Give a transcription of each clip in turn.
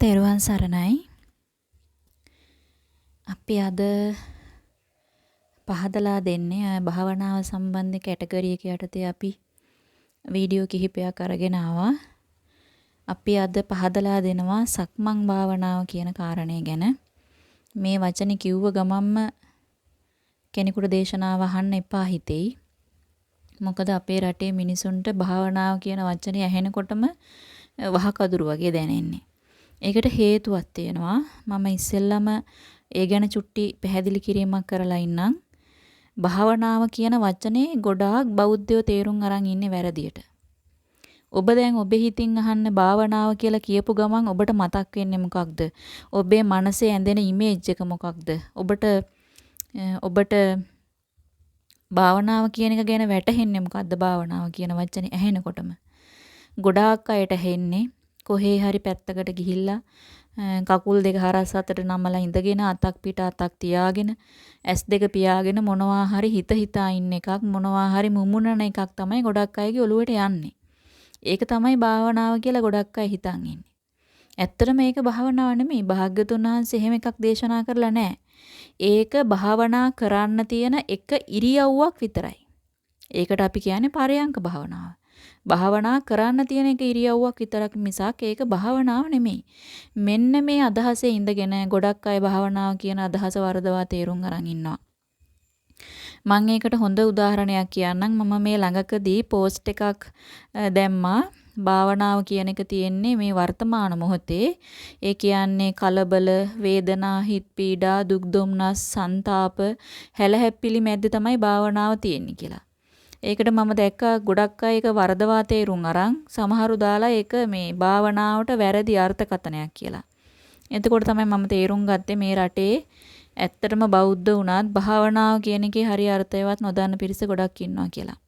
තෙරුවන් සරණයි. අපි අද පහදලා දෙන්නේ භාවනාව සම්බන්ධ කැටගරි එක යටතේ අපි වීඩියෝ කිහිපයක් අරගෙන ආවා. අපි අද පහදලා දෙනවා සක්මන් භාවනාව කියන කාරණේ ගැන. මේ වචනේ කිව්ව ගමන්ම කෙනෙකුට දේශනාව අහන්න එපා හිතෙයි. මොකද අපේ රටේ මිනිසුන්ට භාවනාව කියන වචනේ ඇහෙනකොටම වහකදුරු වගේ දැනෙන්නේ. ඒකට හේතුවක් තියෙනවා. මම ඉස්සෙල්ලම ඒ ගැන චුට්ටි පැහැදිලි කිරීමක් කරලා ඉන්නම්. භාවනාව කියන වචනේ ගොඩාක් බෞද්ධයෝ තේරුම් අරන් ඉන්නේ වැරදියට. ඔබ දැන් ඔබේ හිතින් අහන්න භාවනාව කියලා කියපු ගමන් ඔබට මතක් වෙන්නේ මොකක්ද? ඔබේ මනසේ ඇඳෙන ඉමේජ් එක මොකක්ද? ඔබට ඔබට භාවනාව කියන එක ගැන වැටහෙන්නේ මොකද්ද භාවනාව කියන වචනේ ඇහෙනකොටම? ගොඩාක් අයට ඇහෙන්නේ කොහේ හරි පැත්තකට ගිහිල්ලා කකුල් දෙක හරස් අතට නමලා ඉඳගෙන අතක් පිට අතක් තියාගෙන ඇස් දෙක පියාගෙන මොනවා හරි හිත හිතා ඉන්න එකක් මොනවා හරි මුමුණන එකක් තමයි ගොඩක් අයගේ ඔළුවට යන්නේ. ඒක තමයි භාවනාව කියලා ගොඩක් අය හිතන් ඉන්නේ. ඇත්තට මේක භාවනාව නෙමෙයි. භාග්‍යතුන් වහන්සේ එහෙම එකක් දේශනා කරලා නැහැ. ඒක භාවනා කරන්න තියෙන එක ඉරියව්වක් විතරයි. ඒකට අපි කියන්නේ පරයන්ක භාවනාව. භාවනා කරන්න තියෙන එක ඉරියව්වක් විතරක් මිසක් ඒක භාවනාව නෙමෙයි. මෙන්න මේ අදහසේ ඉඳගෙන ගොඩක් අය භාවනාව කියන අදහස වරදවා තේරුම් අරන් ඉන්නවා. මම ඒකට හොඳ උදාහරණයක් කියන්නම්. මම මේ ළඟකදී පෝස්ට් එකක් දැම්මා. භාවනාව කියන එක තියෙන්නේ මේ වර්තමාන මොහොතේ. ඒ කියන්නේ කලබල, වේදනා, හිත් පීඩා, දුක් දුම්නස්, ਸੰతాප, හැලහැප්පිලි මැද්ද තමයි භාවනාව තියෙන්නේ කියලා. ඒකට මම දැක්කා ගොඩක් අය ඒක වරදවා තේරුම් අරන් සමහරු දාලා ඒක මේ භාවනාවට වැරදි අර්ථකථනයක් කියලා. එතකොට තමයි මම තේරුම් ගත්තේ මේ රටේ ඇත්තටම බෞද්ධ වුණත් භාවනාව කියන එකේ හරි අර්ථයවත් නොදන්න පිරිස ගොඩක් ඉන්නවා කියලා.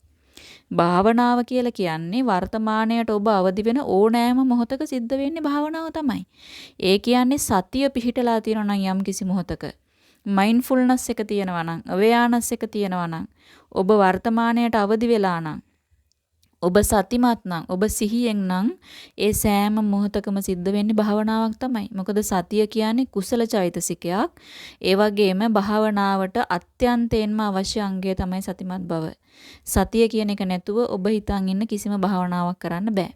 භාවනාව කියලා කියන්නේ වර්තමාණයට ඔබ අවදි වෙන ඕනෑම මොහොතක සිද්ධ වෙන්නේ භාවනාව තමයි. ඒ කියන්නේ සතිය පිහිටලා තියෙනවා නම් යම් කිසි මොහොතක මයින්ඩ්ෆුල්නස් එක තියෙනවා නම් අවයානස් එක තියෙනවා නම් ඔබ වර්තමානයට අවදි වෙලා නම් ඔබ සතිමත් නම් ඔබ සිහියෙන් නම් ඒ සෑම මොහොතකම සිද්ධ වෙන්නේ භාවනාවක් තමයි. මොකද සතිය කියන්නේ කුසල චෛතසිකයක්. ඒ වගේම භාවනාවට අත්‍යන්තයෙන්ම අවශ්‍ය අංගය තමයි සතිමත් බව. සතිය කියන එක නැතුව ඔබ හිතන් ඉන්න කිසිම භාවනාවක් කරන්න බෑ.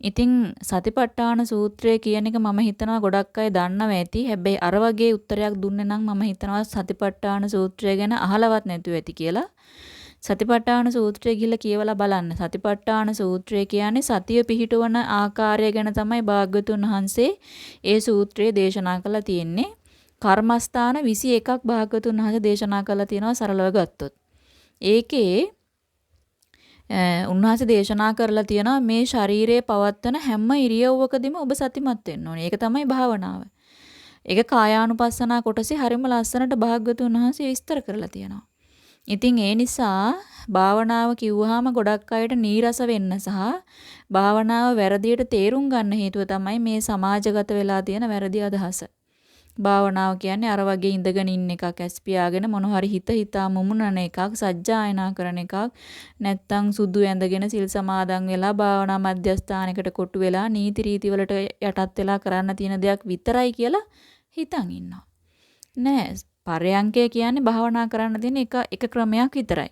ඉතින් සතිපට්ඨාන සූත්‍රය කියන එක මම හිතනවා ගොඩක් අය දන්නව ඇති. හැබැයි අර වගේ උත්තරයක් දුන්නේ නම් මම හිතනවා සතිපට්ඨාන සූත්‍රය ගැන අහලවත් නැතුව ඇති කියලා. සතිපට්ඨාන සූත්‍රය ගිහිල්ලා කියවලා බලන්න. සතිපට්ඨාන සූත්‍රය කියන්නේ සතිය පිහිටවන ආකාරය ගැන තමයි භාග්‍යතුන් වහන්සේ ඒ සූත්‍රයේ දේශනා කළා තියෙන්නේ. කර්මස්ථාන 21ක් භාග්‍යතුන් වහන්සේ දේශනා කළා තියෙනවා සරලව ගත්තොත්. ඒකේ උන්වහන්සේ දේශනා කරලා තියෙනවා මේ ශරීරයේ පවත්තන හැම ඉරියව්වකදීම ඔබ සතිමත් වෙන්න ඕනේ. ඒක තමයි භාවනාව. ඒක කායානුපස්සනා කොටසේ හරිම ලස්සනට භාග්‍යතුන් වහන්සේ විස්තර කරලා තියෙනවා. ඉතින් ඒ නිසා භාවනාව කිව්වහම ගොඩක් අයට නීරස වෙන්න සහ භාවනාව වැරදියට තේරුම් ගන්න හේතුව තමයි මේ සමාජගත වෙලා තියෙන වැරදි අදහස. භාවනාව කියන්නේ අර වගේ ඉඳගෙන ඉන්න එකක් ඇස් පියාගෙන මොන හරි හිත හිතා මුමුණන එකක් සජ්ජායනා කරන එකක් නැත්තම් සුදු ඇඳගෙන සිල් සමාදන් වෙලා භාවනා මධ්‍යස්ථානයකට කොටු වෙලා නීති රීති වලට යටත් වෙලා කරන්න තියෙන දෙයක් විතරයි කියලා හිතන් ඉන්නවා නෑ පරයන්කය කියන්නේ භාවනා කරන්න තියෙන එක එක ක්‍රමයක් විතරයි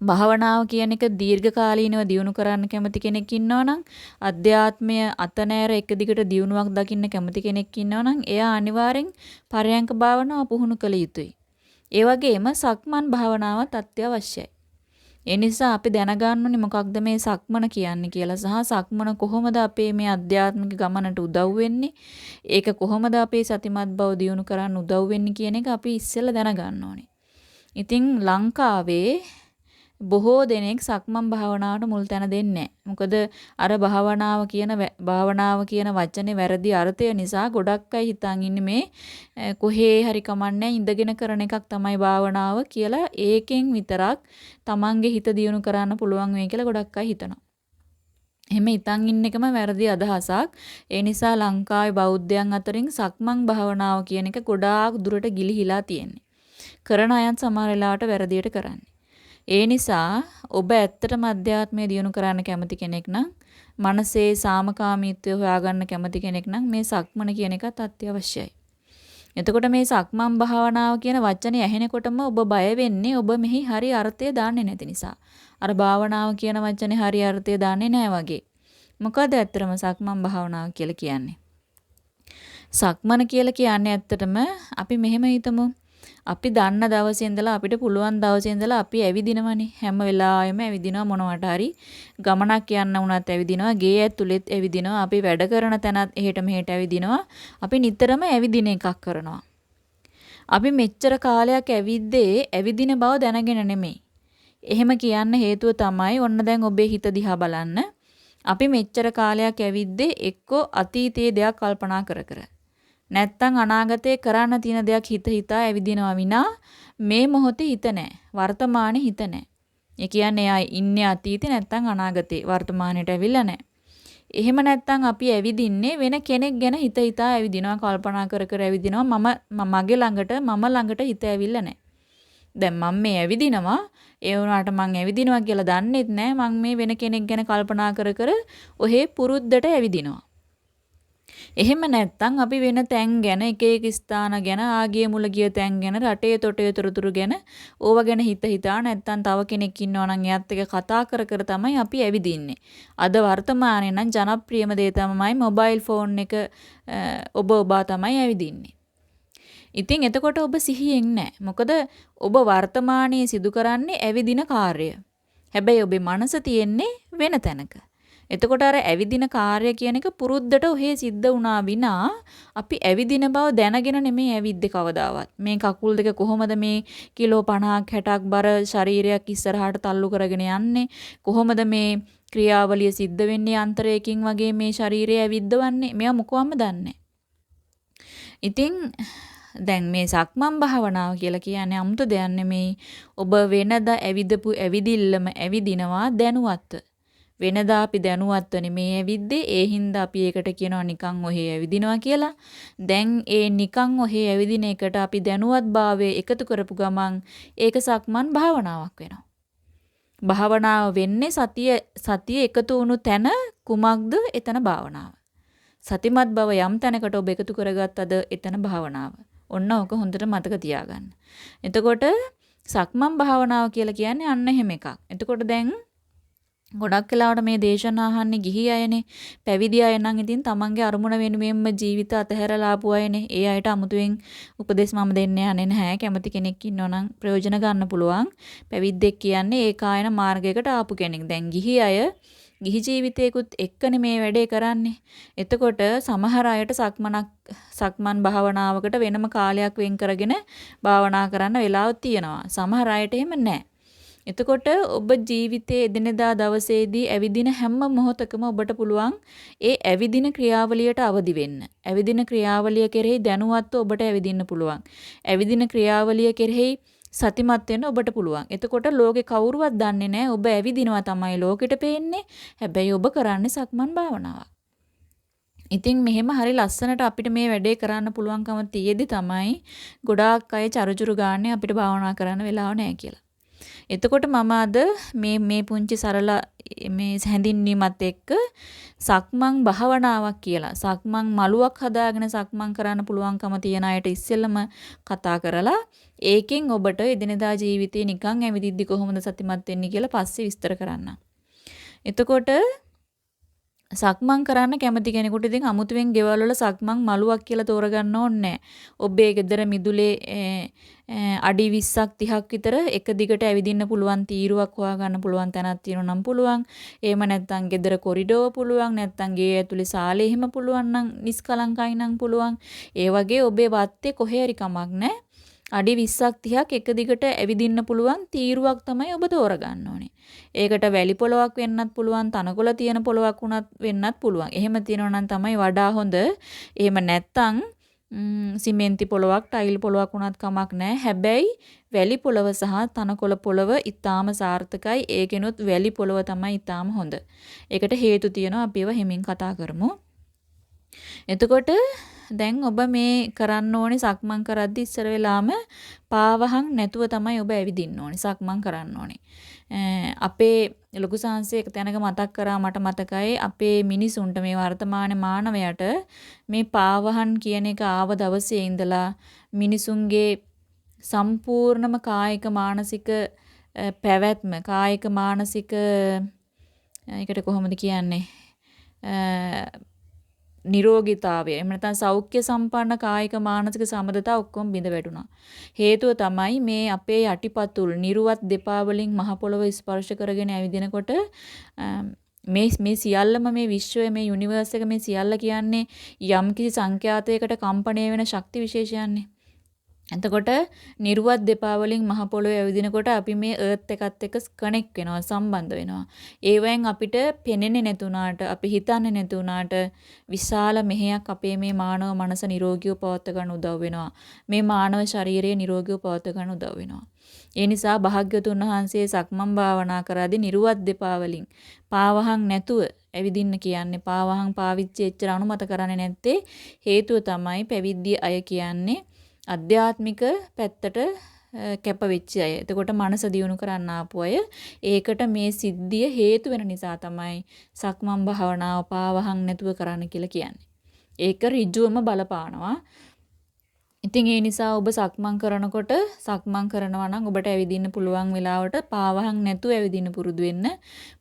භාවනාව කියන එක දීර්ඝකාලීනව දියුණු කරන්න කැමති කෙනෙක් ඉන්නවනම් අධ්‍යාත්මය අතනෑර එක දිගට දියුණුවක් දකින්න කැමති කෙනෙක් ඉන්නවනම් එයා අනිවාර්යෙන් පරයන්ක භාවනාව පුහුණු කළ යුතුයි. ඒ වගේම සක්මන් භාවනාවත් අත්‍යවශ්‍යයි. ඒ නිසා අපි දැනගන්න ඕනේ මොකක්ද මේ සක්මන කියන්නේ කියලා සහ සක්මන කොහොමද අපේ මේ අධ්‍යාත්මික ගමනට උදව් වෙන්නේ? ඒක කොහොමද අපේ සතිමත් බව දියුණු කරන්න උදව් වෙන්නේ කියන එක අපි ඉස්සෙල්ලා දැනගන්න ඕනේ. ඉතින් ලංකාවේ බොහෝ දෙනෙක් සක්මන් භාවනාවට මුල් තැන දෙන්නේ මොකද අර භාවනාව කියන භාවනාව කියන වචනේ වැරදි අර්ථය නිසා ගොඩක් අය හිතන් ඉන්නේ මේ කොහේ හරි කමන්නේ ඉඳගෙන කරන එකක් තමයි භාවනාව කියලා ඒකෙන් විතරක් Tamange හිත දියුණු කරන්න පුළුවන් වෙයි කියලා ගොඩක් අය හිතනවා. එහෙම ඉතින් ඉන්න එකම වැරදි අදහසක්. ඒ නිසා ලංකාවේ බෞද්ධයන් අතරින් සක්මන් භාවනාව කියන එක ගොඩාක් දුරට ගිලිහිලා තියෙන්නේ. කරන අයත් සමහර වෙලාවට වැරදියට කරන්නේ. ඒ නිසා ඔබ ඇත්තටම අධ්‍යාත්මය දියුණු කරන්න කැමති කෙනෙක් නම් මනසේ සාමකාමීත්වය හොයාගන්න කැමති කෙනෙක් නම් මේ සක්මන කියන එකත් අත්‍යවශ්‍යයි. එතකොට මේ සක්මන් භාවනාව කියන වචනේ ඇහෙනකොටම ඔබ බය වෙන්නේ ඔබ මෙහි හරි අර්ථය දාන්නේ නැති නිසා. අර භාවනාව කියන වචනේ හරි අර්ථය දාන්නේ නැහැ වගේ. මොකද ඇත්තටම සක්මන් භාවනාව කියලා කියන්නේ? සක්මන කියලා කියන්නේ ඇත්තටම අපි මෙහෙම හිතමු. අපි දන්න දවසේ ඉඳලා අපිට පුළුවන් දවසේ ඉඳලා අපි ඇවිදිනවනේ. හැම වෙලාවෙම ඇවිදිනවා මොනවට හරි. ගමනක් යන්න වුණත් ඇවිදිනවා ගේ ඇතුළෙත් ඇවිදිනවා. අපි වැඩ කරන තැනත් එහෙට මෙහෙට ඇවිදිනවා. අපි නිතරම ඇවිදින එකක් කරනවා. අපි මෙච්චර කාලයක් ඇවිද්දේ ඇවිදින බව දැනගෙන නෙමෙයි. එහෙම කියන්න හේතුව තමයි ඔන්න දැන් ඔබේ හිත දිහා බලන්න. අපි මෙච්චර කාලයක් ඇවිද්දේ එක්කෝ අතීතයේ දෙයක් කල්පනා කර කර. නැත්තම් අනාගතේ කරන්න තියෙන දෙයක් හිත හිතා ඇවිදිනවා විනා මේ මොහොතේ හිත නැහැ. වර්තමානයේ හිත නැහැ. ඒ කියන්නේ එයා ඉන්නේ අතීතේ නැත්තම් අනාගතේ වර්තමානයට ඇවිල්ලා නැහැ. එහෙම නැත්තම් අපි ඇවිදින්නේ වෙන කෙනෙක් ගැන හිත හිතා ඇවිදිනවා කල්පනා කර කර ඇවිදිනවා මම මගේ ළඟට මම ළඟට හිත ඇවිල්ලා නැහැ. දැන් මම මේ ඇවිදිනවා ඒ වුණාට මං ඇවිදිනවා කියලා දන්නෙත් නැහැ මං මේ වෙන කෙනෙක් ගැන කල්පනා කර කර ඔහේ පුරුද්දට ඇවිදිනවා. එහෙම නැත්නම් අපි වෙන තැන් ගැන එක එක ස්ථාන ගැන ආගිය මුල ගිය තැන් ගැන රටේ තොටේ තොරතුරු ගැන ඕව ගැන හිත හිතා නැත්නම් තව කෙනෙක් ඉන්නවා නම් එයාත් එක්ක කතා කර කර තමයි අපි ඇවිදින්නේ. අද වර්තමානයේ නම් ජනප්‍රියම දේ තමයි මොබයිල් ෆෝන් එක ඔබ ඔබා තමයි ඇවිදින්නේ. ඉතින් එතකොට ඔබ සිහියෙන් නැහැ. මොකද ඔබ වර්තමානයේ සිදු කරන්නේ ඇවිදින කාර්යය. හැබැයි ඔබේ මනස තියෙන්නේ වෙන තැනක. එතකොට අර ඇවිදින කාර්ය කියන එක පුරුද්දට ඔහේ සිද්ධ වුණා විනා අපි ඇවිදින බව දැනගෙන නෙමෙයි ඇවිද්දේ කවදාවත්. මේ කකුල් දෙක කොහොමද මේ කිලෝ 50ක් 60ක් බර ශරීරයක් ඉස්සරහට තල්ලු කරගෙන යන්නේ? කොහොමද මේ ක්‍රියාවලිය සිද්ධ වෙන්නේ අන්තරයකින් වගේ මේ ශරීරය ඇවිද්දවන්නේ? මෙයා මොකවම දන්නේ ඉතින් දැන් මේ සක්මන් භාවනාව කියලා කියන්නේ 아무ත දෙයක් නෙමෙයි. ඔබ වෙනදා ඇවිදපු ඇවිදිල්ලම ඇවිදිනවා දැනුවත්ව. වෙනදා අපි දැනුවත්ව නෙමේ ඇවිද්දේ ඒ හින්දා අපි ඒකට කියනවා නිකන් ඔහේ ඇවිදිනවා කියලා. දැන් ඒ නිකන් ඔහේ ඇවිදින එකට අපි දැනුවත්භාවය එකතු කරපු ගමන් ඒක සක්මන් භාවනාවක් වෙනවා. භාවනාව වෙන්නේ සතිය සතිය එකතු වුණු තැන කුමක්ද එතන භාවනාව. සතිමත් බව යම් තැනකට ඔබ එකතු කරගත්තද එතන භාවනාව. ඔන්න ඕක හොඳට මතක තියාගන්න. එතකොට සක්මන් භාවනාව කියලා කියන්නේ අන්න එහෙම එකක්. එතකොට දැන් ගොඩක් වෙලාවට මේ දේශනා අහන්නේ ගිහි අයනේ. පැවිදි අය නම් ඉතින් තමන්ගේ අරමුණ වෙනුවෙන්ම ජීවිත අතහැරලා ආපු අයනේ. ඒ අයට අමුතුවෙන් උපදෙස් මම දෙන්නේ යන්නේ නැහැ. කැමති කෙනෙක් ඉන්නවා නම් ප්‍රයෝජන ගන්න පුළුවන්. පැවිද්දෙක් කියන්නේ ඒකායන මාර්ගයකට ආපු කෙනෙක්. දැන් ගිහි අය ගිහි ජීවිතේකුත් එක්කනේ මේ වැඩේ කරන්නේ. එතකොට සමහර අයට සක්මනක් සක්මන් භාවනාවකට වෙනම කාලයක් වෙන් කරගෙන භාවනා කරන්න වෙලාවක් තියෙනවා. සමහර අයට එහෙම නැහැ. එතකොට ඔබ ජීවිතයේ එදිනෙදා දවසේදී ඇවිදින හැම මොහොතකම ඔබට පුළුවන් ඒ ඇවිදින ක්‍රියාවලියට අවදි වෙන්න. ඇවිදින ක්‍රියාවලිය කෙරෙහි දැනුවත්ව ඔබට ඇවිදින්න පුළුවන්. ඇවිදින ක්‍රියාවලිය කෙරෙහි සතිමත් වෙන්න ඔබට පුළුවන්. එතකොට ලෝකේ කවුරුවත් දන්නේ නැහැ ඔබ ඇවිදිනවා තමයි ලෝකෙට පේන්නේ. හැබැයි ඔබ කරන්නේ සක්මන් භාවනාවක්. ඉතින් මෙහෙම හරි ලස්සනට අපිට මේ වැඩේ කරන්න පුළුවන්කම තියෙදි තමයි ගොඩාක් අය චරුචරු ගාන්නේ අපිට භාවනා කරන්න වෙලාව නැහැ කියලා. එතකොට මම අද මේ මේ පුංචි සරල මේ හැඳින්වීමත් එක්ක සක්මන් භාවනාවක් කියලා සක්මන් මලුවක් හදාගෙන සක්මන් කරන්න පුළුවන්කම තියන අයට ඉස්සෙල්ලම කතා කරලා ඒකෙන් ඔබට එදිනදා ජීවිතේ නිකන් ඇවිදිද්දි කොහොමද සතිමත් වෙන්නේ කියලා පස්සේ විස්තර කරන්න. එතකොට සක්මන් කරන්න කැමති කෙනෙකුට ඉතින් අමුතුවෙන් ගෙවල් වල සක්මන් මලුවක් කියලා තෝරගන්න ඕනේ ඔබේ ගෙදර මිදුලේ අඩි 20ක් 30ක් විතර එක දිගට ඇවිදින්න පුළුවන් තීරුවක් හොයාගන්න පුළුවන් තැනක් තියෙනවා නම් පුළුවන්. එහෙම නැත්නම් ගෙදර කොරිඩෝව පුළුවන්. නැත්නම් ගේ ඇතුලේ සාලේ එහෙම පුළුවන් නම් නිස්කලංකයි නම් පුළුවන්. ඒ වගේ ඔබේ වත්තේ කොහේ හරි කමක් නැහැ. අඩි 20ක් 30ක් එක දිගට ඇවිදින්න පුළුවන් තීරුවක් තමයි ඔබ තෝරගන්න ඕනේ. ඒකට වැලි පොලොවක් වෙන්නත් පුළුවන්, තනකොළ තියෙන පොලොවක් වුණත් වෙන්නත් පුළුවන්. එහෙම තියෙනවා නම් තමයි වඩා හොඳ. එහෙම නැත්තම් සිමෙන්ති පොලොවක්, ටයිල් පොලොවක් වුණත් කමක් නැහැ. හැබැයි වැලි පොලව සහ තනකොළ පොලව ඊටාම සාර්ථකයි. ඒකෙනුත් වැලි පොලව තමයි ඊටාම හොඳ. ඒකට හේතු තියෙනවා අපි ඒවා හිමින් කතා කරමු. එතකොට දැන් ඔබ මේ කරන්න ඕනේ සක්මන් කරද්දි ඉස්සර වෙලාම පාවහන් නැතුව තමයි ඔබ ඇවිදින්න ඕනේ. සක්මන් කරන්න ඕනේ. අපේ ලොකු සංහසේ එක තැනක මතක් කරා මට මතකයි අපේ මිනිසුන්ට මේ වර්තමාන මානවයට මේ පාවහන් කියන එක ආව දවසේ ඉඳලා මිනිසුන්ගේ සම්පූර්ණම කායික මානසික පැවැත්ම කායික මානසික ඒකට කොහොමද කියන්නේ නිරෝගීතාවය එහෙම නැත්නම් සෞඛ්‍ය සම්පන්න කායික මානසික සමබරතා ඔක්කොම බිඳ වැටුණා. හේතුව තමයි මේ අපේ යටිපතුල් නිරුවත් දෙපා වලින් මහ පොළව ස්පර්ශ කරගෙන ඇවිදිනකොට මේ මේ සියල්ලම මේ විශ්වය මේ යුනිවර්ස් එක මේ සියල්ල කියන්නේ යම්කිසි සංඛ්‍යාතයකට කම්පණය වෙන ශක්ති විශේෂයන්නේ. එතකොට නිර්වත් දෙපා වලින් මහ පොළොවේ ඇවිදිනකොට අපි මේ අර්ත් එකත් එක්ක කනෙක්ට් වෙනවා සම්බන්ධ වෙනවා. ඒවෙන් අපිට පෙනෙන්නේ නැතුණාට අපි හිතන්නේ නැතුණාට විශාල මෙහෙයක් අපේ මේ මානව මනස නිරෝගීව පවත්වා ගන්න උදව් වෙනවා. මේ මානව ශරීරය නිරෝගීව පවත්වා ගන්න උදව් වෙනවා. ඒ නිසා භාග්‍යවතුන් වහන්සේ සක්මන් භාවනා කරද්දී නිර්වත් දෙපා වලින් පාවහන් නැතුව ඇවිදින්න කියන්නේ පාවහන් පාවිච්චි එච්චර අනුමත කරන්නේ නැත්තේ හේතුව තමයි පැවිද්දී අය කියන්නේ අධ්‍යාත්මික පැත්තට කැප වෙච්ච අය. එතකොට මනස දියුණු කරන්න ආපු අය. ඒකට මේ සිද්ධිය හේතු වෙන නිසා තමයි සක්මන් භාවනාව පාවහන් නැතුව කරන්න කියලා කියන්නේ. ඒක ඍජුවම බලපානවා. ඉතින් ඒ නිසා ඔබ සක්මන් කරනකොට සක්මන් කරනවා නම් ඔබට ඇවිදින්න පුළුවන් වෙලාවට පාවහන් නැතුව ඇවිදින්න පුරුදු වෙන්න.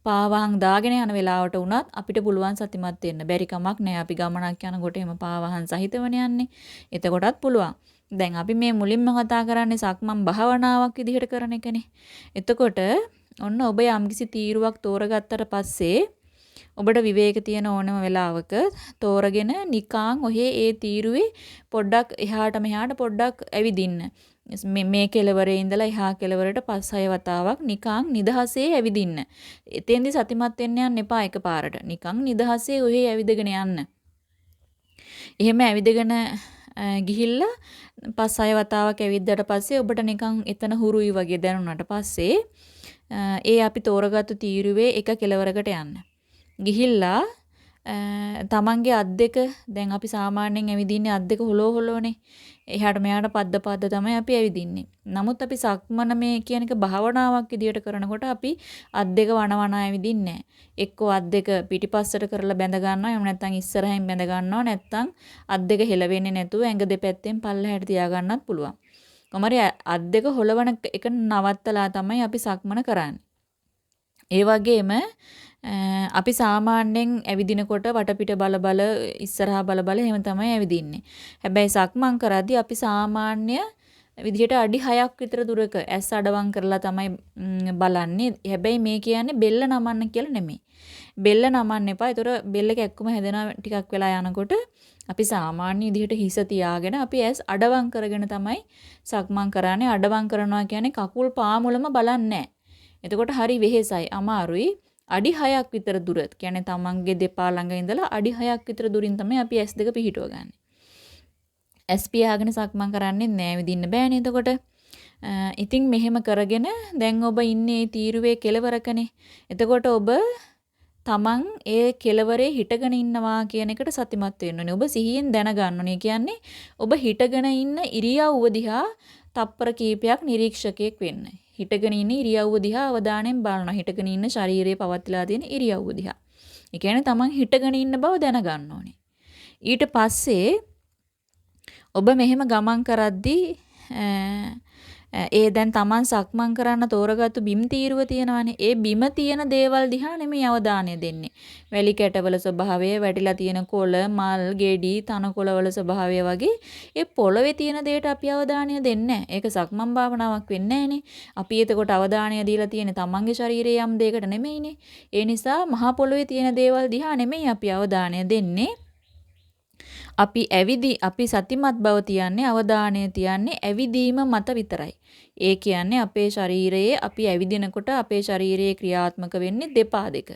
පාවහන් දාගෙන යන වෙලාවට උනත් අපිට පුළුවන් සතිමත් වෙන්න. බැරි කමක් නැහැ. අපි ගමනක් යනකොට එම පාවහන් සහිතවනේ යන්නේ. එතකොටත් පුළුවන්. දැන් අපි මේ මුලින්ම කතා කරන්නේ සක්මන් භාවනාවක් විදිහට කරන එකනේ. එතකොට ඔන්න ඔබ යම්කිසි තීරුවක් තෝරගත්තට පස්සේ ඔබට විවේක තියෙන ඕනම වෙලාවක තෝරගෙන නිකාං ඔහේ ඒ තීරුවේ පොඩ්ඩක් එහාට මෙහාට පොඩ්ඩක් ඇවිදින්න. මේ කෙලවරේ ඉඳලා එහා කෙලවරට පස් හය වතාවක් නිකං නිදහසේ ඇවිදින්න. එතෙන්දි සතිමත් වෙන්න යන්න එපා එකපාරට. නිකං නිදහසේ ඔහේ ඇවිදගෙන යන්න. එහෙම ඇවිදගෙන ගිහිල්ලා පස් හය වතාවක් ඇවිද්දාට පස්සේ ඔබට නිකන් එතන හුරුයි වගේ දැනුණාට පස්සේ ඒ අපි තෝරගත්තු තීරුවේ එක කෙලවරකට යන්න. ගිහිල්ලා තමන්ගේ අත් දෙක දැන් අපි සාමාන්‍යයෙන් ඇවිදින්නේ අත් දෙක හොලෝ හොලෝනේ. එහාට මෙහාට පද්ද පද්ද තමයි අපි ඇවිදින්නේ. නමුත් අපි සක්මන මේ කියන එක භාවනාවක් විදියට කරනකොට අපි අත් දෙක වනවන ඇවිදින්නේ එක්කෝ අත් දෙක පිටිපස්සට කරලා බැඳ ගන්නවා එහෙම නැත්නම් ඉස්සරහින් බැඳ ගන්නවා නැත්නම් අත් දෙක හෙලවෙන්නේ නැතුව ඇඟ දෙපැත්තෙන් පල්ලෙහාට තියා ගන්නත් පුළුවන්. කොහමරි අත් දෙක හොලවන එක නවත්තලා තමයි අපි සක්මන කරන්නේ. ඒ වගේම අපි සාමාන්‍යයෙන් ඇවිදිනකොට වටපිට බල බල ඉස්සරහා බල බල එහෙම තමයි ඇවිදින්නේ. හැබැයි සක්මන් කරද්දී අපි සාමාන්‍ය විදිහට අඩි 6ක් විතර දුරක ඇස් අඩවම් කරලා තමයි බලන්නේ. හැබැයි මේ කියන්නේ බෙල්ල නමන්න කියලා නෙමෙයි. බෙල්ල නමන්න එපා. ඒතර බෙල්ල කැක්කුම හැදෙනවා ටිකක් වෙලා යනකොට අපි සාමාන්‍ය විදිහට හිස තියාගෙන අපි ඇස් අඩවම් කරගෙන තමයි සක්මන් කරන්නේ. අඩවම් කරනවා කියන්නේ කකුල් පාමුලම බලන්නේ එතකොට හරි වෙහෙසයි, අමාරුයි. අඩි 6ක් විතර දුර. කියන්නේ තමන්ගේ දෙපා ළඟ ඉඳලා අඩි 6ක් විතර දුරින් තමයි අපි S2 පිහිටුව ගන්න. S පියාගෙන සක්මන් කරන්නේ නෑ විදින්න බෑනේ එතකොට. ඉතින් මෙහෙම කරගෙන දැන් ඔබ ඉන්නේ තීරුවේ කෙලවරකනේ. එතකොට ඔබ තමන් ඒ කෙලවරේ හිටගෙන ඉන්නවා කියන එකට සතිමත් වෙන්න ඕනේ. ඔබ සිහියෙන් දැනගන්න ඕනේ. කියන්නේ ඔබ හිටගෙන ඉන්න ඉරියව්ව දිහා තප්පර කීපයක් නිරීක්ෂකයෙක් වෙන්න. හිටගෙන ඉන්න ඉරියව්ව දිහා අවධානයෙන් බලනවා. හිටගෙන ඉන්න ශරීරයේ පවත්ලා තියෙන ඉරියව්ව දිහා. ඒ කියන්නේ තමන් හිටගෙන ඉන්න බව දැනගන්න ඕනේ. ඊට පස්සේ ඔබ මෙහෙම ගමන් කරද්දී ඒ දැන් Taman සක්මන් කරන්න තෝරගත්තු බිම් තීරුව තියෙනවානේ. ඒ බිම තියෙන දේවල් දිහා නෙමෙයි අවධානය දෙන්නේ. වැලි කැටවල ස්වභාවය, වැටිලා තියෙන කොළ, මල්, ගෙඩි, තනකොළවල ස්වභාවය වගේ ඒ පොළවේ තියෙන දේට අපි අවධානය දෙන්නේ ඒක සක්මන් භාවනාවක් වෙන්නේ අපි එතකොට අවධානය දීලා තියෙන්නේ Tamanගේ ශරීරයේ යම් දෙයකට නෙමෙයිනේ. ඒ නිසා මහා පොළවේ තියෙන දේවල් දිහා නෙමෙයි අපි අවධානය දෙන්නේ. අපි ඇවිදි අපි සතිමත් බව තියන්නේ අවධානය තියන්නේ ඇවිදීම මත විතරයි. ඒ කියන්නේ අපේ ශරීරයේ අපි ඇවිදිනකොට අපේ ශරීරයේ ක්‍රියාත්මක වෙන්නේ දෙපා දෙක.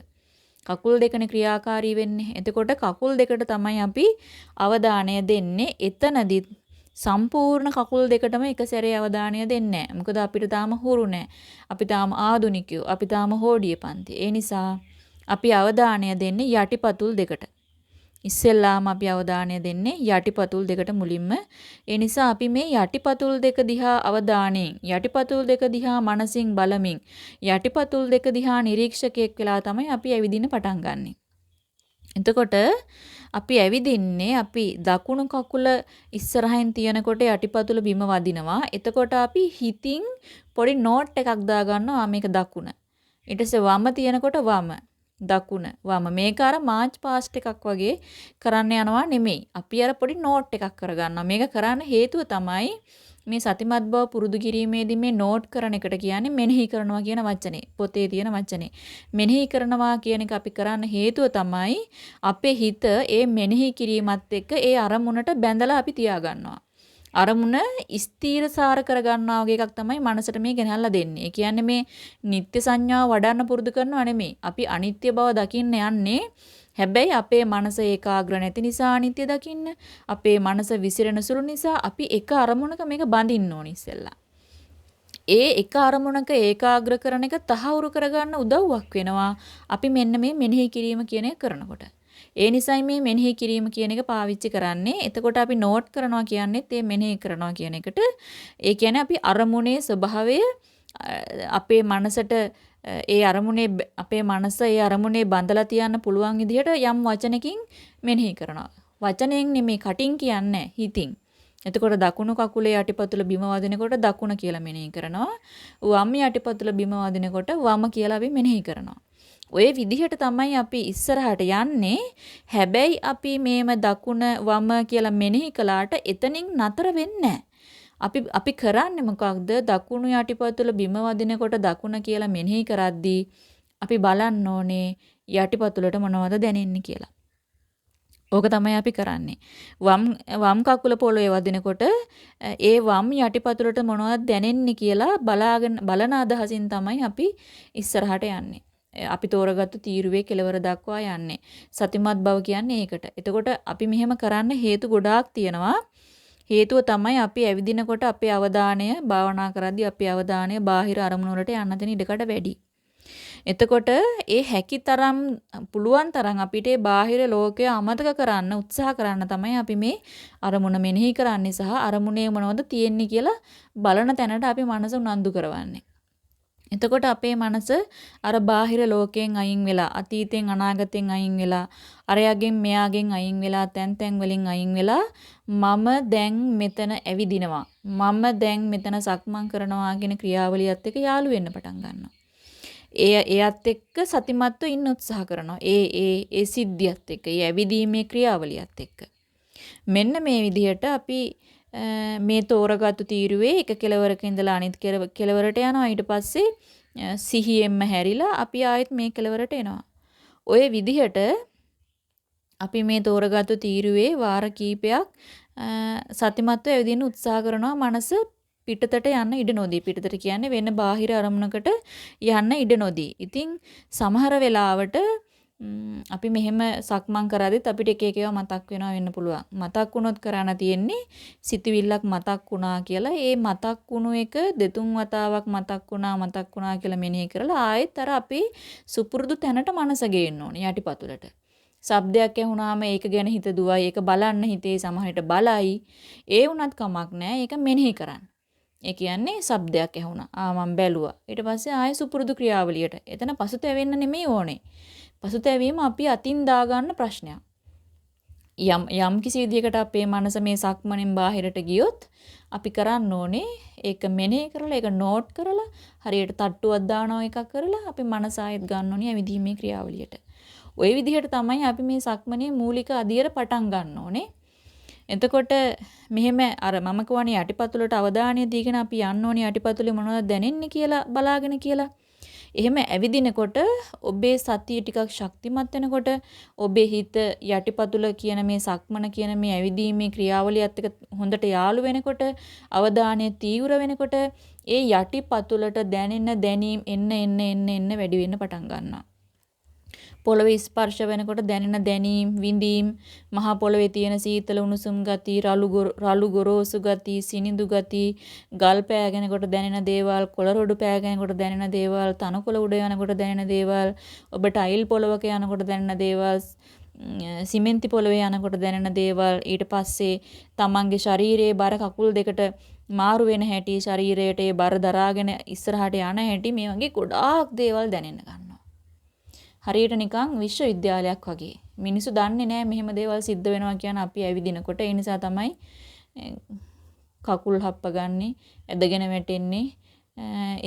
කකුල් දෙකනේ ක්‍රියාකාරී වෙන්නේ. එතකොට කකුල් දෙකට තමයි අපි අවධානය දෙන්නේ. එතනදි සම්පූර්ණ කකුල් දෙකටම එක සැරේ අවධානය දෙන්නේ නැහැ. මොකද අපිට තාම හුරු නැහැ. අපි තාම ආදුනිකයෝ. අපි තාම හෝඩිය පන්ති. ඒ නිසා අපි අවධානය දෙන්නේ යටිපතුල් දෙකට. ඉස්සෙල්ලාම අපි අවධානය දෙන්නේ යටිපතුල් දෙකට මුලින්ම. ඒ නිසා අපි මේ යටිපතුල් දෙක දිහා අවධානයෙන් යටිපතුල් දෙක දිහා මනසින් බලමින් යටිපතුල් දෙක දිහා නිරීක්ෂකයෙක් වෙලා තමයි අපි ඇවිදින්න පටන් ගන්නෙ. එතකොට අපි ඇවිදින්නේ අපි දකුණු කකුල ඉස්සරහින් තියනකොට යටිපතුල බිම වදිනවා. එතකොට අපි හිතින් පොඩි නෝට් එකක් දාගන්නවා මේක දකුණ. ඊට පස්සේ වම තියනකොට වම. දකුණ වම මේක අර මාච් පාස්ට් එකක් වගේ කරන්න යනවා නෙමෙයි. අපි අර පොඩි නෝට් එකක් කරගන්නවා. මේක කරන්න හේතුව තමයි මේ සතිමත් බව පුරුදු කිරීමේදී මේ නෝට් කරන එකට කියන්නේ මෙනෙහි කරනවා කියන වචනේ. පොතේ තියෙන වචනේ. මෙනෙහි කරනවා කියන එක අපි කරන්න හේතුව තමයි අපේ හිත ඒ මෙනෙහි කිරීමත් එක්ක ඒ අරමුණට බැඳලා අපි තියාගන්නවා. අරමුණ ස්ථීරසාර කරගන්නවා වගේ එකක් තමයි මනසට මේ ගෙනල්ලා දෙන්නේ. ඒ කියන්නේ මේ නිත්‍ය සංඥාව වඩන්න පුරුදු කරනව නෙමෙයි. අපි අනිත්‍ය බව දකින්න යන්නේ හැබැයි අපේ මනස ඒකාග්‍ර නැති නිසා අනිත්‍ය දකින්න. අපේ මනස විසිරෙන සුළු නිසා අපි එක අරමුණක මේක බඳින්න ඕනි ඉස්සෙල්ලා. ඒ එක අරමුණක ඒකාග්‍ර කරන එක තහවුරු කරගන්න උදව්වක් වෙනවා. අපි මෙන්න මේ මෙනෙහි කිරීම කියන එක කරනකොට. ඒ නිසයි මේ මෙනෙහි කිරීම කියන එක පාවිච්චි කරන්නේ. එතකොට අපි නෝට් කරනවා කියන්නේත් ඒ මෙනෙහි කරනවා කියන එකට. ඒ කියන්නේ අපි අරමුණේ ස්වභාවය අපේ මනසට ඒ අරමුණේ අපේ මනස ඒ අරමුණේ බඳලා තියන්න පුළුවන් විදිහට යම් වචනකින් මෙනෙහි කරනවා. වචනයෙන් නෙමෙයි කටින් කියන්නේ හිතින්. එතකොට දකුණු කකුලේ යටිපතුල බිම වදිනකොට දකුණ කියලා මෙනෙහි කරනවා. වම් යටිපතුල බිම වදිනකොට වම කියලා අපි මෙනෙහි කරනවා. ඔය විදිහට තමයි අපි ඉස්සරහට යන්නේ. හැබැයි අපි මේම දකුණ වම කියලා මෙනෙහි කළාට එතනින් නතර වෙන්නේ අපි අපි කරන්නේ මොකක්ද? දකුණු යටිපතුල බිම වදිනකොට දකුණ කියලා මෙනෙහි කරද්දී අපි බලන්න ඕනේ යටිපතුලට මොනවද දැනෙන්නේ කියලා. ඕක තමයි අපි කරන්නේ. වම් වම් කකුල පොළවේ වදිනකොට ඒ වම් යටිපතුලට මොනවද දැනෙන්නේ කියලා බලාගෙන බලන අදහසින් තමයි අපි ඉස්සරහට යන්නේ. අපි තෝරගත්තු තීරුවේ කෙලවර දක්වා යන්නේ. සතිමත් බව කියන්නේ ඒකට. එතකොට අපි මෙහෙම කරන්න හේතු ගොඩාක් තියෙනවා. හේතුව තමයි අපි ඇවිදිනකොට අපේ අවධානය භාවනා කරද්දී අපේ අවධානය බාහිර අරමුණු වලට යන්න දෙන ඉඩකඩ වැඩි. එතකොට ඒ හැකි තරම් පුළුවන් තරම් අපිට බාහිර ලෝකය අමතක කරන්න උත්සාහ කරන්න තමයි අපි මේ අරමුණ මෙනෙහි කරන්නේ සහ අරමුණේ මොනවද තියෙන්නේ කියලා බලන තැනට අපි මනස උනන්දු කරවන්නේ. එතකොට අපේ මනස අර බාහිර ලෝකයෙන් අයින් වෙලා අතීතෙන් අනාගතෙන් අයින් වෙලා අරයාගෙන් මෙයාගෙන් අයින් වෙලා තැන් තැන් වලින් අයින් වෙලා මම දැන් මෙතන ඇවිදිනවා මම දැන් මෙතන සක්මන් කරනවා කියන ක්‍රියාවලියත් එක්ක යාළු වෙන්න පටන් ගන්නවා. ඒ එයත් එක්ක සතිමත්ව ඉන්න උත්සාහ කරනවා. ඒ ඒ ඒ සිද්ධියත් එක්ක, ඒ ඇවිදීමේ ක්‍රියාවලියත් එක්ක. මෙන්න මේ විදිහට අපි මේ තෝරගත්තු තීරුවේ එක කෙලවරක ඉඳලා අනිත් කෙලවරට යනවා. ඊට පස්සේ සිහියෙන්ම හැරිලා අපි ආයෙත් මේ කෙලවරට එනවා. ඔය විදිහට අපි මේ තෝරගත්තු තීරුවේ වාර කීපයක් සතිමත්ව ඇවිදින්න උත්සාහ කරනවා මනස පිටතට යන්න ඉඩ නොදී පිටතට කියන්නේ වෙන බාහිර අරමුණකට යන්න ඉඩ නොදී. ඉතින් සමහර වෙලාවට අපි මෙහෙම සක්මන් කරද්දිත් අපිට එක එක ඒවා මතක් වෙනවා වෙන්න පුළුවන්. මතක් වුණොත් කරන්න තියෙන්නේ සිතවිල්ලක් මතක් වුණා කියලා ඒ මතක් වුණු එක දෙතුන් වතාවක් මතක් වුණා මතක් වුණා කියලා මෙනෙහි කරලා ආයෙත් අර අපි සුපුරුදු තැනට මනස ගේන්න ඕනේ යටිපතුලට. ශබ්දයක් ඇහුණාම ඒක ගැන හිත දුවයි ඒක බලන්න හිතේ සමහරට බලයි. ඒ වුණත් කමක් නැහැ ඒක මෙනෙහි කරන්න. ඒ කියන්නේ ශබ්දයක් ඇහුණා. ආ මම බැලුවා. ඊට පස්සේ ආයෙ සුපුරුදු ක්‍රියාවලියට. එතන පසුතැවෙන්න නෙමෙයි ඕනේ. පසුතැවීම අපි අතින් දාගන්න ප්‍රශ්නයක්. යම් යම් කිසි විදියකට අපේ මනස මේ සක්මණෙන් බාහිරට ගියොත් අපි කරන්න ඕනේ ඒක මෙනෙහි කරලා ඒක නෝට් කරලා හරියට තට්ටුවක් දානවා එකක් කරලා අපි මනස ආයෙත් ගන්න ඕනේ ඇවිදීමේ ක්‍රියාවලියට. ওই විදිහට තමයි අපි මේ සක්මණේ මූලික අදියර පටන් ගන්න ඕනේ. එතකොට මෙහෙම අර මම කවන්නේ යටිපතුලට අවධානය දීගෙන අපි යන්න ඕනේ යටිපතුලේ මොනවද දැනෙන්නේ කියලා බලාගෙන කියලා. එහෙම ඇවිදිනකොට ඔබේ සතිය ටිකක් ශක්තිමත් වෙනකොට ඔබේ හිත යටිපතුල කියන මේ සක්මන කියන මේ ඇවිදීමේ ක්‍රියාවලියත් එක්ක හොඳට යාළු වෙනකොට අවධානය තීව්‍ර වෙනකොට ඒ යටිපතුලට දැනෙන දැනීම් එන්න එන්න එන්න එන්න වැඩි වෙන්න පටන් ගන්නවා. පොළවේ ස්පර්ශ වෙනකොට දැනෙන දැනීම්, විඳීම්, මහා පොළවේ තියෙන සීතල උණුසුම් ගති, රළු රළු ගොරෝසු ගති, සිනිඳු ගති, ගල් පෑගෙනකොට දැනෙන දේවල්, කොළ රොඩු පෑගෙනකොට දැනෙන දේවල්, තනකොළ උඩ යනකොට දැනෙන දේවල්, ඔබට අයිල් පොළවක යනකොට දැනෙන දේවල්, සිමෙන්ති පොළවේ යනකොට දැනෙන දේවල් ඊට පස්සේ තමන්ගේ ශරීරයේ බර කකුල් දෙකට මාරු වෙන හැටි ශරීරයට ඒ බර දරාගෙන ඉස්සරහට යන හැටි මේ වගේ ගොඩාක් දේවල් දැනෙන්න ගන්නවා. හරියට නිකන් විශ්වවිද්‍යාලයක් වගේ. මිනිස්සු දන්නේ නැහැ මෙහෙම දේවල් සිද්ධ වෙනවා කියන අපි ඇවිදිනකොට ඒ නිසා තමයි කකුල් හප්පගන්නේ, ඇදගෙන වැටෙන්නේ.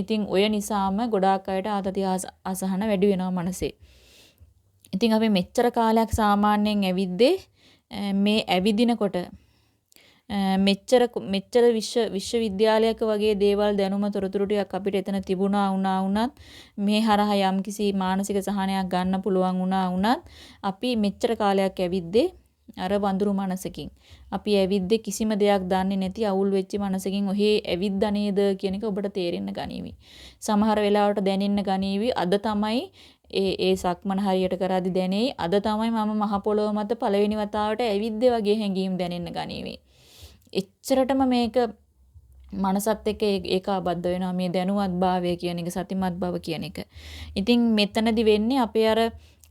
ඉතින් ඔය නිසාම ගොඩාක් අයට ආතතිය අසහන වැඩි වෙනවා මනසේ. ඉතින් අපි මෙච්චර කාලයක් සාමාන්‍යයෙන් ඇවිද්දේ මේ ඇවිදිනකොට Eh, මෙච්චර මෙච්චර විශ්ව විශ්වවිද්‍යාලයක වගේ දේවල් දැනුම තොරතුරු ටිකක් අපිට එතන තිබුණා වුණා වුණත් මේ හරහා යම්කිසි මානසික සහනයක් ගන්න පුළුවන් වුණා වුණත් අපි මෙච්චර කාලයක් ඇවිද්දේ අර වඳුරු මනසකින්. අපි ඇවිද්දේ කිසිම දෙයක් දන්නේ නැති අවුල් වෙච්ච මනසකින් ඔහේ ඇවිද්දා නේද කියන එක ඔබට තේරෙන්න ගනීවි. සමහර වෙලාවට දැනෙන්න ගනීවි අද තමයි ඒ ඒ සක්මන හරියට කරද්දි දැනෙයි අද තමයි මම මහ පොළොව මත පළවෙනි වතාවට ඇවිද්දේ වගේ හැඟීම් දැනෙන්න ගනීවි. එච්චරටම මේක මනසත් එක්ක ඒකාබද්ධ වෙනවා මේ දැනුවත් භාවය කියන එක සතිමත් බව කියන එක. ඉතින් මෙතනදි වෙන්නේ අපේ අර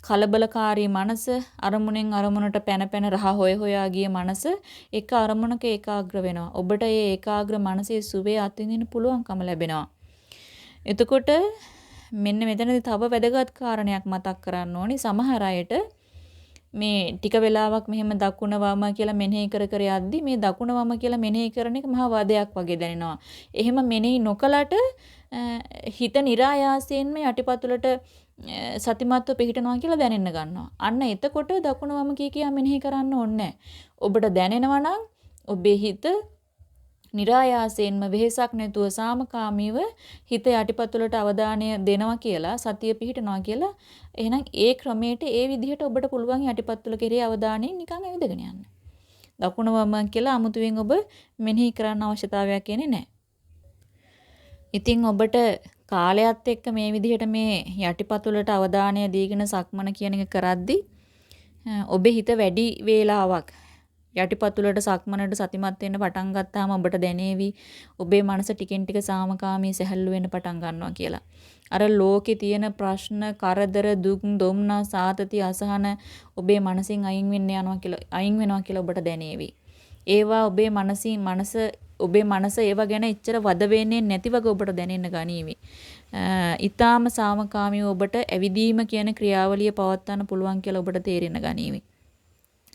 කලබලකාරී මනස අරමුණෙන් අරමුණට පැන පැන රහ හොය හොයා ගිය මනස එක අරමුණක ඒකාග්‍ර වෙනවා. ඔබට මේ ඒකාග්‍ර මනසේ සුවේ අත්විඳින්න පුළුවන්කම ලැබෙනවා. එතකොට මෙන්න මෙතනදී තව වැදගත් කාරණයක් මතක් කරන්න ඕනි. සමහර අයට මේ ටික වෙලාවක් මෙහෙම දකුණ වම කියලා මෙනෙහි කර කර යද්දි මේ දකුණ වම කියලා මෙනෙහි කරන එක මහා වදයක් වගේ දැනෙනවා. එහෙම මෙනෙහි නොකලට හිත નિરાයාසයෙන්ම යටිපතුලට සතිමත්ව පිහිටනවා කියලා දැනෙන්න ගන්නවා. අන්න එතකොට දකුණ වම කිය කියා මෙනෙහි කරන්න ඕනේ ඔබට දැනෙනවා නම් ඔබේ හිත નિરાයාසයෙන්ම වෙහෙසක් නැතුව සාමකාමීව හිත යටිපතුලට අවධානය දෙනවා කියලා සතිය පිහිටනවා කියලා එහෙනම් ඒ ක්‍රමයට ඒ විදිහට ඔබට පුළුවන් යටිපතුල කෙරේ අවධානය නිකන් ඇවිදගෙන යන්න. දකුණ වම කියලා අමුතුවෙන් ඔබ මෙනෙහි කරන්න අවශ්‍යතාවයක් එන්නේ නැහැ. ඉතින් ඔබට කාලයත් එක්ක මේ විදිහට මේ යටිපතුලට අවධානය දීගෙන සක්මන කියන එක කරද්දී ඔබේ හිත වැඩි වේලාවක් යටිපතුලට සක්මනට සතිමත් වෙන්න පටන් ගත්තාම ඔබට දැනේවි ඔබේ මනස ටිකෙන් ටික සාමකාමී සැහැල්ලු වෙන්න පටන් ගන්නවා කියලා. අර ලෝකේ තියෙන ප්‍රශ්න, කරදර, දුක්, දුම්නස්, ආතති, අසහන ඔබේ මනසින් අයින් වෙන්න යනවා කියලා අයින් වෙනවා කියලා ඔබට දැනේවි. ඒවා ඔබේ මනසින් මනස ඔබේ මනස ඒව ගැන එච්චර වද වෙන්නේ නැති වගේ ඔබට දැනෙන්න ගනීවි. ඊටාම සාමකාමී ඔබට ඇවිදීම කියන ක්‍රියාවලිය පවත්වන්න පුළුවන් කියලා ඔබට තේරෙන්න ගනීවි.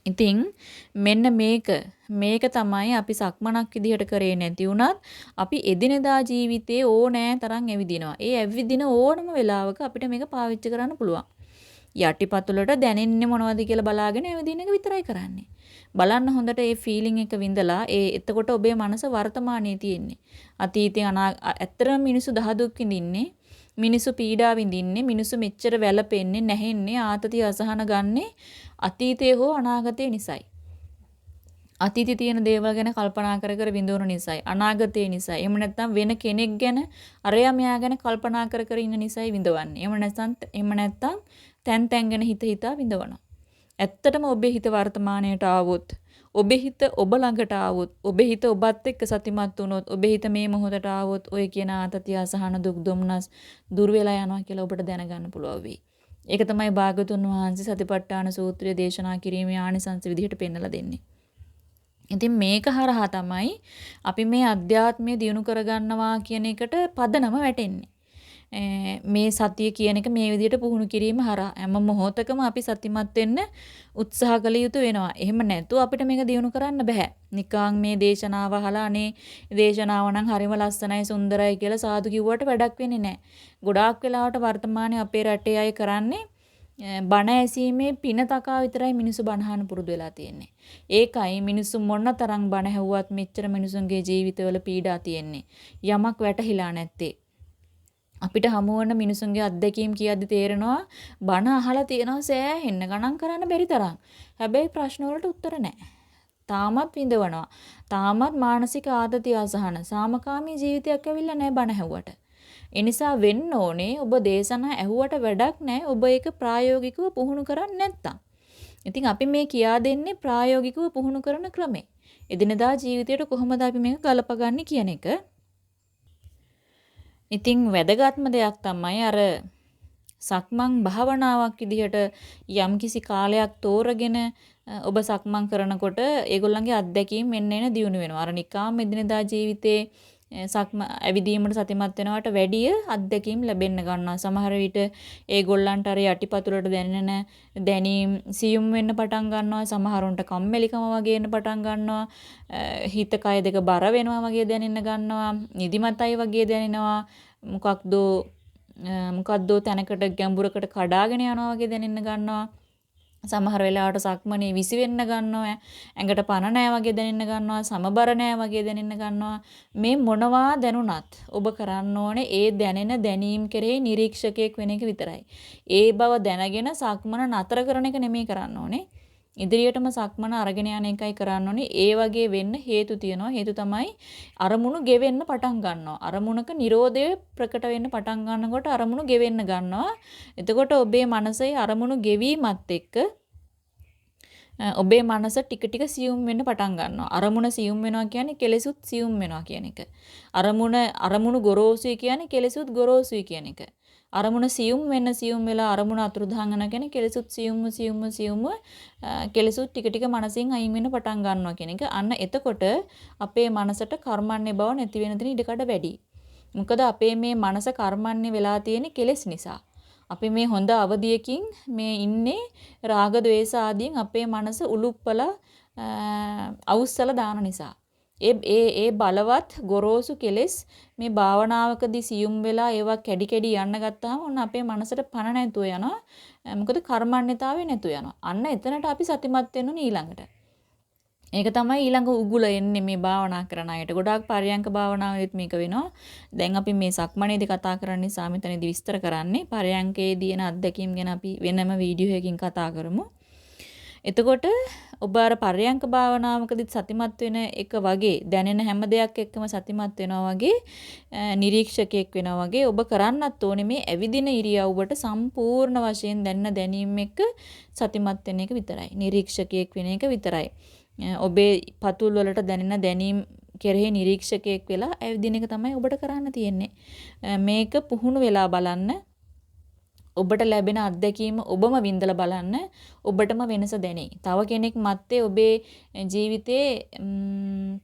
ඉතින් මෙන්න මේක මේක තමයි අපි සක්මනක් විදිහට කරේ නැති වුණත් අපි එදිනෙදා ජීවිතේ ඕනෑ තරම් ඇවිදිනවා. ඒ ඇවිදින ඕනම වෙලාවක අපිට මේක පාවිච්චි කරන්න පුළුවන්. යටිපතුලට දැනෙන්නේ මොනවද කියලා බලාගෙන ඇවිදින එක විතරයි කරන්නේ. බලන්න හොඳට ඒ ෆීලිං එක විඳලා ඒ එතකොට ඔබේ මනස වර්තමානයේ තියෙන්නේ. අතීතේ අනා ඇත්තටම මිනිස්සු දහ දුක් විඳින්නේ මිනිස්සු පීඩා විඳින්නේ මිනිස්සු මෙච්චර වැළපෙන්නේ නැහෙන්නේ ආතතිය අසහන ගන්නේ අතීතයේ හෝ අනාගතයේ නිසයි. අතීතයේ තියෙන දේවල් ගැන කල්පනා කර කර විඳවන නිසයි අනාගතයේ නිසයි එහෙම නැත්නම් වෙන කෙනෙක් ගැන අරයා මෙයා ගැන කල්පනා කර කර ඉන්න නිසයි විඳවන්නේ. එහෙම නැත්නම් එහෙම නැත්නම් තැන් තැන් ගැන හිත හිතා විඳවනවා. ඇත්තටම ඔබේ හිත වර්තමානයට ආවොත් ඔබේ හිත ඔබ ළඟට ආවොත් ඔබේ හිත ඔබත් එක්ක සතිමත් වුණොත් ඔබේ හිත මේ මොහොතට ආවොත් ඔය කියන ආතතිය අසහන දුක් දුම්නස් දුර වෙලා යනවා කියලා ඔබට දැනගන්න පුළුවන් වෙයි. ඒක තමයි භාගතුන් වහන්සේ සතිපට්ඨාන සූත්‍රය දේශනා කිරීමේ ආනිසංස විදිහට පෙන්වලා දෙන්නේ. ඉතින් මේක හරහා තමයි අපි මේ අධ්‍යාත්මය දියුණු කරගන්නවා කියන එකට පදනම වැටෙන්නේ. මේ සතිය කියන එක මේ විදිහට පුහුණු කිරීම හරහා හැම මොහොතකම අපි සතිමත් වෙන්න උත්සාහ කළ යුතු වෙනවා. එහෙම නැතුව අපිට මේක දියුණු කරන්න බෑ. නිකං මේ දේශනාව අහලා අනේ දේශනාව නම් හරිම ලස්සනයි සුන්දරයි කියලා සාදු කිව්වට වැඩක් වෙන්නේ නැහැ. ගොඩාක් වෙලාවට වර්තමානයේ අපේ රටේ අය කරන්නේ බණ ඇසීමේ පින තකා විතරයි මිනිස්සු බණහන පුරුදු වෙලා තියෙන්නේ. ඒකයි මිනිස්සු මොන තරම් බණ ඇහුවත් මෙච්චර මිනිසුන්ගේ ජීවිතවල පීඩා තියෙන්නේ. යමක් වැටහිලා නැත්තේ. අපිට හමුවන මිනිසුන්ගේ අත්දැකීම් කියද්දි තේරෙනවා බණ අහලා තියෙනවා සෑහෙන්න ගණන් කරන්න බැරි තරම්. හැබැයි ප්‍රශ්න වලට උත්තර නැහැ. තාමත් විඳවනවා. තාමත් මානසික ආතතිය අසහන සාමකාමී ජීවිතයක් ඇවිල්ලා නැහැ බණ ඇහුවට. ඒ නිසා වෙන්න ඕනේ ඔබ දේශනා ඇහුවට වැඩක් නැහැ ඔබ ඒක ප්‍රායෝගිකව පුහුණු කරන්නේ නැත්තම්. ඉතින් අපි මේ කියා දෙන්නේ ප්‍රායෝගිකව පුහුණු කරන ක්‍රමේ. එදිනදා ජීවිතයට කොහොමද අපි මේක ගලපගන්නේ කියන එක. ඉතින් වැදගත්ම දෙයක් තමයි අර සක්මන් භාවනාවක් විදිහට යම්කිසි කාලයක් තෝරගෙන ඔබ සක්මන් කරනකොට ඒගොල්ලන්ගේ අත්දැකීම් මෙන්න එන දියුණු වෙනවා. අර නිකාම් එදිනදා ජීවිතේ සක්ම ඇවිදීමට සතිමත් වෙනවට වැඩිය අත්දැකීම් ලැබෙන්න ගන්නවා. සමහර විට ඒගොල්ලන්ට අර යටිපතුලට දැනෙන දැනීම් සියුම් වෙන්න පටන් ගන්නවා. සමහරුන්ට කම්මැලිකම වගේ එන්න පටන් ගන්නවා. හිත කය දෙක බර වෙනවා වගේ දැනෙන්න ගන්නවා. නිදිමතයි වගේ දැනෙනවා. මොකක්ද මොකද්දෝ තැනකට ගැඹුරකට කඩාගෙන යනවා වගේ දැනෙන්න ගන්නවා. සමහර වෙලාවට සක්මනේ විසි වෙන්න ගන්නවා ඇඟට පණ නැහැ වගේ දැනෙන්න ගන්නවා සමබර නැහැ වගේ දැනෙන්න ගන්නවා. මේ මොනවා දැනුණත් ඔබ කරන්න ඕනේ ඒ දැනෙන දැනීම් කෙරෙහි නිරීක්ෂකයෙක් වෙන එක විතරයි. ඒ බව දැනගෙන සක්මන නතර කරන එක නෙමෙයි කරන්න ඕනේ. ඉදිරියටම සක්මන අරගෙන යන එකයි කරන්න ඕනේ ඒ වගේ වෙන්න හේතු තියෙනවා හේතු තමයි අරමුණු ගෙවෙන්න පටන් ගන්නවා අරමුණක Nirodha ප්‍රකට වෙන්න පටන් ගන්නකොට අරමුණු ගෙවෙන්න ගන්නවා එතකොට ඔබේ මනසේ අරමුණු ගෙවීමත් එක්ක ඔබේ මනස ටික ටික සියුම් වෙන්න පටන් ගන්නවා. අරමුණ සියුම් වෙනවා කියන්නේ කෙලෙසුත් සියුම් වෙනවා කියන එක. අරමුණ අරමුණු ගොරෝසුයි කියන්නේ කෙලෙසුත් ගොරෝසුයි කියන එක. අරමුණ සියුම් වෙන්න සියුම් වෙලා අරමුණ අතුරුදහන් වෙන කියන්නේ කෙලෙසුත් සියුම්ම සියුම්ම සියුම්ම කෙලෙසුත් ටික ටික මනසින් අයින් වෙන්න පටන් ගන්නවා කියන එක. අන්න එතකොට අපේ මනසට කර්මන්නේ බව නැති වෙන දින ඉඩකඩ වැඩි. මොකද අපේ මේ මනස කර්මන්නේ වෙලා තියෙන කෙලෙස් නිසා. අපි මේ හොඳ අවදියකින් මේ ඉන්නේ රාග ద్వේස ආදීන් අපේ මනස උලුප්පලා අවුස්සලා දාන නිසා. ඒ ඒ ඒ බලවත් ගොරෝසු කෙලෙස් මේ භාවනාවකදී සියුම් වෙලා ඒවා කැඩි කැඩි යන්න ගත්තාම ඔන්න අපේ මනසට පණ නැතුව යනවා. මොකද කර්මන්නේතාවේ නැතුව යනවා. අන්න එතනට අපි සතිමත් වෙන්න ඊළඟට. ඒක තමයි ඊළඟ උගුල එන්නේ මේ භාවනා කරන අයට. ගොඩාක් පරයන්ක භාවනාවෙත් මේක වෙනවා. දැන් අපි මේ සක්මණේදී කතා කරන්නේ සාමිතනේදී විස්තර කරන්නේ පරයන්කේදී එන අත්දැකීම් ගැන අපි වෙනම වීඩියෝ එකකින් කතා කරමු. එතකොට ඔබ අර පර්යංක භාවනාවකදී සතිමත් වෙන එක වගේ දැනෙන හැම දෙයක් එක්කම සතිමත් වෙනවා වගේ නිරීක්ෂකයෙක් වෙනවා වගේ ඔබ කරන්නත් ඕනේ මේ ඇවිදින ඉරියව්වට සම්පූර්ණ වශයෙන් දැනන දැනීම එක්ක සතිමත් වෙන එක විතරයි. නිරීක්ෂකයෙක් වෙන එක විතරයි. ඔබේ පතුල් වලට දැනෙන දැනීම් කෙරෙහි නිරීක්ෂකයෙක් වෙලා ඇවිදින එක තමයි ඔබට කරන්න තියෙන්නේ. මේක පුහුණු වෙලා බලන්න ඔබට ලැබෙන අත්දැකීම ඔබම විඳලා බලන්න ඔබටම වෙනස දැනේ. තව කෙනෙක් මත්තේ ඔබේ ජීවිතේ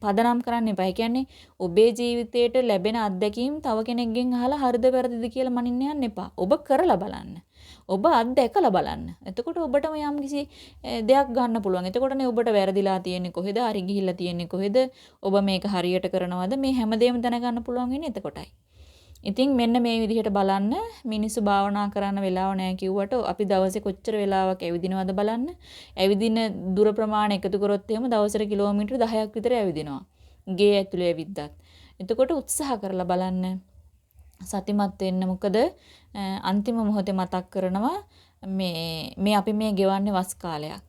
පදනම් කරන්න එපා. ඒ කියන්නේ ඔබේ ජීවිතේට ලැබෙන අත්දැකීම් තව කෙනෙක්ගෙන් අහලා හරිද වැරදිද කියලා මනින්න යන්න එපා. ඔබ කරලා බලන්න. ඔබ අත්දැකලා බලන්න. එතකොට ඔබටම යම්කිසි දෙයක් ගන්න පුළුවන්. එතකොටනේ ඔබට වැරදිලා තියෙන්නේ කොහෙද? හරි ගිහිල්ලා තියෙන්නේ කොහෙද? ඔබ මේක හරියට කරනවද? මේ හැමදේම දැනගන්න පුළුවන් වෙන්නේ එතකොටයි. ඉතින් මෙන්න මේ විදිහට බලන්න මිනිස්සු භාවනා කරන්න වෙලාව නැහැ කිව්වට අපි දවසේ කොච්චර වෙලාවක් ඇවිදිනවද බලන්න. ඇවිදින දුර ප්‍රමාණය එකතු කරොත් එහෙම දවසට කිලෝමීටර් 10ක් විතර ඇවිදිනවා. ගේ ඇතුලේ ඇවිද්දත්. එතකොට උත්සාහ කරලා බලන්න. සතිමත් වෙන්න මොකද අන්තිම මොහොතේ මතක් කරනවා මේ මේ අපි මේ ගෙවන්නේ වස් කාලයක්.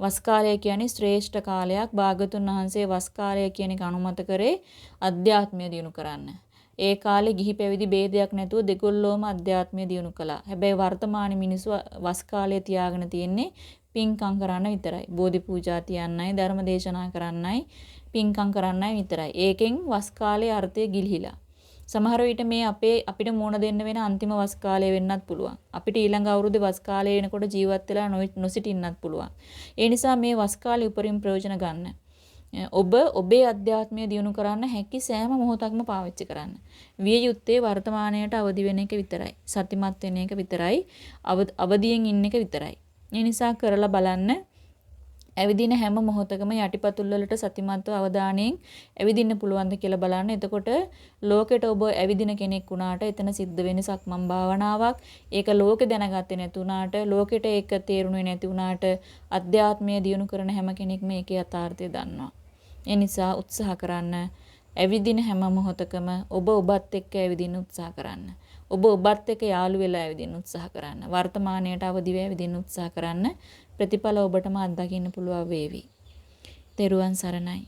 වස් කාලය කියන්නේ ශ්‍රේෂ්ඨ කාලයක්. භාගතුන් වහන්සේ වස් කාලය කියන එක අනුමත කරේ අධ්‍යාත්මය දියුණු කරන්න. ඒ කාලේ ගිහි පැවිදි ભેදයක් නැතුව දෙගොල්ලෝම අධ්‍යාත්මය දියුණු කළා. හැබැයි වර්තමාන මිනිස්සු වස් කාලය තියාගෙන තියෙන්නේ පින්කම් කරන්න විතරයි. බෝධි පූජා තියන්නයි, ධර්ම දේශනා කරන්නයි, පින්කම් කරන්නයි විතරයි. ඒකෙන් වස් කාලයේ අර්ථය ගිලිහිලා. සමහර විට මේ අපේ අපිට මුණ දෙන්න වෙන අන්තිම වස් කාලය වෙන්නත් පුළුවන්. අපිට ඊළඟ අවුරුද්දේ වස් කාලය වෙනකොට ජීවත් වෙලා නොසිටින්නත් පුළුවන්. ඒ නිසා මේ වස් කාලේ උපරිම ප්‍රයෝජන ගන්න. ඔබ ඔබේ අධ්‍යාත්මය දියුණු කරන්න හැකි සෑම මොහොතක්ම පාවිච්චි කරන්න. විය යුත්තේ වර්තමානයට අවදි වෙන එක විතරයි. සතිමත් වෙන එක විතරයි. අවදියෙන් ඉන්න එක විතරයි. ඒ නිසා කරලා බලන්න. ඇවිදින හැම මොහොතකම යටිපතුල් වලට සතිමත්ව අවධානයෙන් ඇවිදින්න පුළුවන්ද කියලා බලන්න. එතකොට ලෝකෙට ඔබ ඇවිදින කෙනෙක් වුණාට එතන සිද්ධ වෙන සක්මන් භාවනාවක්. ඒක ලෝකෙ දැනගත්තේ නැති වුණාට ලෝකෙට ඒක තේරුණේ නැති වුණාට අධ්‍යාත්මය දියුණු කරන හැම කෙනෙක්ම ඒකේ යථාර්ථය දන්නවා. ඒ නිසා උත්සාහ කරන්න ඇවිදින හැම මොහොතකම ඔබ ඔබත් එක්ක ඇවිදින්න උත්සාහ කරන්න. ඔබ ඔබත් එක්ක යාළු වෙලා ඇවිදින්න උත්සාහ කරන්න. වර්තමානයට අවදිව ඇවිදින්න උත්සාහ කරන්න. ප්‍රතිඵල ඔබටම අත්දකින්න පුළුවන් වේවි. තෙරුවන් සරණයි.